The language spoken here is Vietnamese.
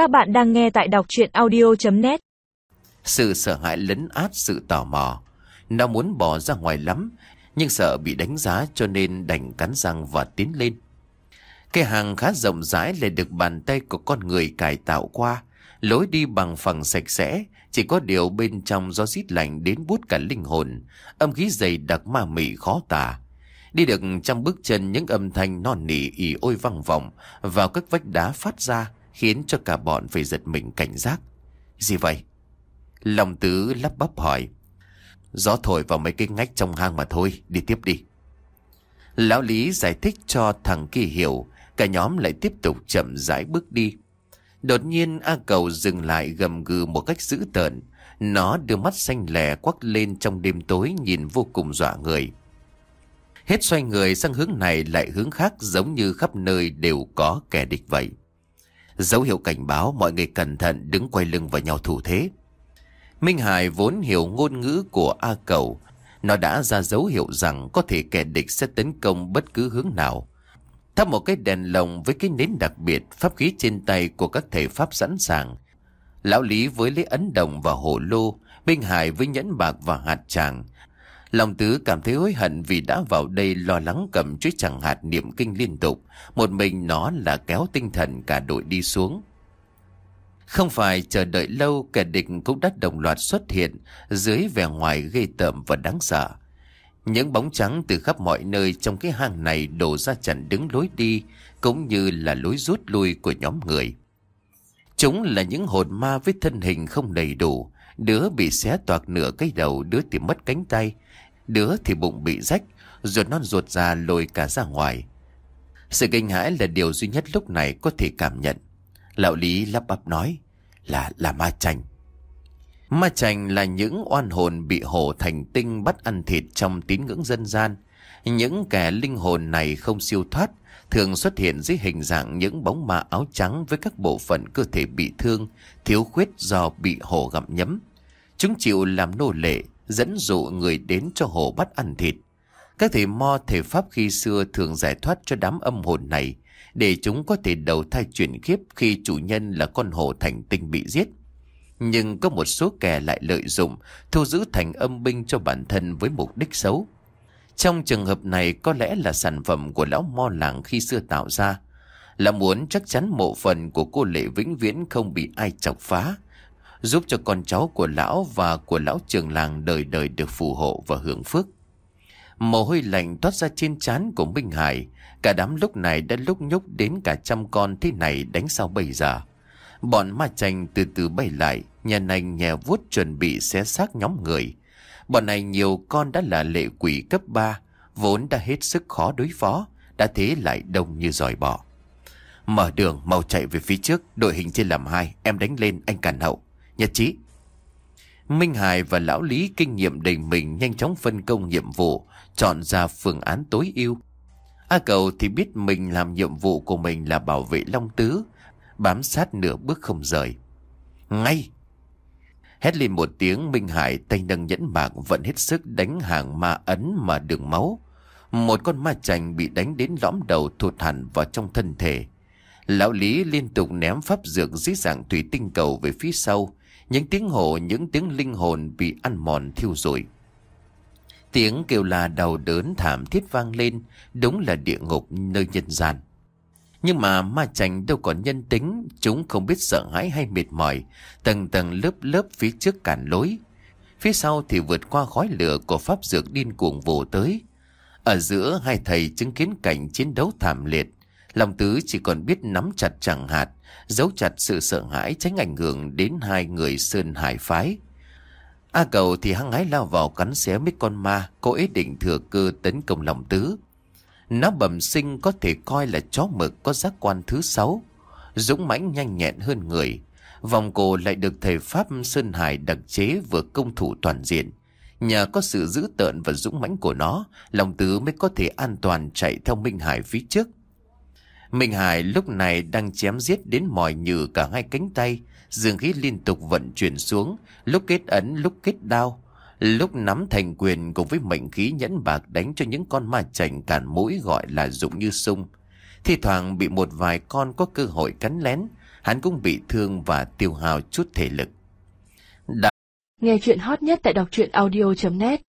Các bạn đang nghe tại đọc chuyện audio.net Sự sợ hãi lấn át sự tò mò. Nó muốn bỏ ra ngoài lắm, nhưng sợ bị đánh giá cho nên đành cắn răng và tiến lên. Cái hàng khá rộng rãi lại được bàn tay của con người cải tạo qua, lối đi bằng phẳng sạch sẽ, chỉ có điều bên trong gió rít lạnh đến bút cả linh hồn, âm khí dày đặc ma mị khó tả. Đi được trong bước chân những âm thanh non nỉ ỉ ôi vang vọng vào các vách đá phát ra, khiến cho cả bọn phải giật mình cảnh giác. Gì vậy? Lòng tứ lắp bắp hỏi. Gió thổi vào mấy cái ngách trong hang mà thôi, đi tiếp đi. Lão Lý giải thích cho thằng kia hiểu, cả nhóm lại tiếp tục chậm rãi bước đi. Đột nhiên A Cầu dừng lại gầm gừ một cách dữ tợn. Nó đưa mắt xanh lè quắc lên trong đêm tối nhìn vô cùng dọa người. Hết xoay người sang hướng này lại hướng khác giống như khắp nơi đều có kẻ địch vậy. Dấu hiệu cảnh báo mọi người cẩn thận đứng quay lưng vào nhau thủ thế. Minh Hải vốn hiểu ngôn ngữ của A Cầu. Nó đã ra dấu hiệu rằng có thể kẻ địch sẽ tấn công bất cứ hướng nào. Thắp một cái đèn lồng với cái nến đặc biệt, pháp khí trên tay của các thể pháp sẵn sàng. Lão Lý với lấy ấn đồng và hổ lô, Minh Hải với nhẫn bạc và hạt tràng. Lòng tứ cảm thấy hối hận vì đã vào đây lo lắng cầm chuối chẳng hạt niệm kinh liên tục. Một mình nó là kéo tinh thần cả đội đi xuống. Không phải chờ đợi lâu kẻ địch cũng đã đồng loạt xuất hiện dưới vẻ ngoài gây tởm và đáng sợ. Những bóng trắng từ khắp mọi nơi trong cái hang này đổ ra chặn đứng lối đi cũng như là lối rút lui của nhóm người. Chúng là những hồn ma với thân hình không đầy đủ, đứa bị xé toạc nửa cái đầu, đứa thì mất cánh tay, đứa thì bụng bị rách, ruột non ruột ra lồi cả ra ngoài. Sự kinh hãi là điều duy nhất lúc này có thể cảm nhận. Lão Lý lắp bắp nói là là ma chanh. Ma chành là những oan hồn bị hổ thành tinh bắt ăn thịt trong tín ngưỡng dân gian. Những kẻ linh hồn này không siêu thoát, thường xuất hiện dưới hình dạng những bóng ma áo trắng với các bộ phận cơ thể bị thương, thiếu khuyết do bị hổ gặm nhấm. Chúng chịu làm nô lệ, dẫn dụ người đến cho hồ bắt ăn thịt. Các thầy mo thể pháp khi xưa thường giải thoát cho đám âm hồn này, để chúng có thể đầu thai chuyển kiếp khi chủ nhân là con hổ thành tinh bị giết. Nhưng có một số kẻ lại lợi dụng, thu giữ thành âm binh cho bản thân với mục đích xấu. Trong trường hợp này có lẽ là sản phẩm của lão mo làng khi xưa tạo ra. Là muốn chắc chắn mộ phần của cô Lệ vĩnh viễn không bị ai chọc phá. Giúp cho con cháu của lão và của lão trường làng đời đời được phù hộ và hưởng phước. Mồ hôi lạnh toát ra trên trán của Minh Hải. Cả đám lúc này đã lúc nhúc đến cả trăm con thế này đánh sao bây giờ. Bọn ma chanh từ từ bay lại, nhà nành nhà vuốt chuẩn bị xé xác nhóm người. Bọn này nhiều con đã là lệ quỷ cấp 3, vốn đã hết sức khó đối phó, đã thế lại đông như dòi bò. Mở đường, mau chạy về phía trước, đội hình trên làm hai, em đánh lên, anh cản hậu nhất trí Minh Hải và Lão Lý kinh nghiệm đầy mình nhanh chóng phân công nhiệm vụ, chọn ra phương án tối ưu. A cầu thì biết mình làm nhiệm vụ của mình là bảo vệ Long Tứ, bám sát nửa bước không rời. Ngay! Hét lên một tiếng Minh Hải tay nâng nhẫn bạc vẫn hết sức đánh hàng ma ấn mà đường máu. Một con ma chành bị đánh đến lõm đầu thụt hẳn vào trong thân thể. Lão Lý liên tục ném pháp dược dưới dạng thủy tinh cầu về phía sau. Những tiếng hổ, những tiếng linh hồn bị ăn mòn thiêu rụi. Tiếng kêu là đau đớn thảm thiết vang lên, đúng là địa ngục nơi nhân gian. Nhưng mà ma chành đâu còn nhân tính, chúng không biết sợ hãi hay mệt mỏi, tầng tầng lớp lớp phía trước cản lối. Phía sau thì vượt qua khói lửa của pháp dược điên cuồng vồ tới. Ở giữa hai thầy chứng kiến cảnh chiến đấu thảm liệt, lòng tứ chỉ còn biết nắm chặt chẳng hạt, giấu chặt sự sợ hãi tránh ảnh hưởng đến hai người sơn hải phái. A cầu thì hăng hái lao vào cắn xé mấy con ma, cố ý định thừa cơ tấn công lòng tứ. Nó bẩm sinh có thể coi là chó mực có giác quan thứ sáu, dũng mãnh nhanh nhẹn hơn người. Vòng cổ lại được thầy Pháp Sơn Hải đặc chế vừa công thủ toàn diện. Nhờ có sự dữ tợn và dũng mãnh của nó, lòng tứ mới có thể an toàn chạy theo Minh Hải phía trước. Minh Hải lúc này đang chém giết đến mỏi nhừ cả hai cánh tay, dương khí liên tục vận chuyển xuống, lúc kết ấn lúc kết đao. Lúc nắm thành quyền cùng với mệnh khí nhẫn bạc đánh cho những con ma chảnh cản mũi gọi là dụng như sung. Thì thoảng bị một vài con có cơ hội cắn lén, hắn cũng bị thương và tiêu hao chút thể lực. Đã Nghe chuyện hot nhất tại đọc truyện audio.net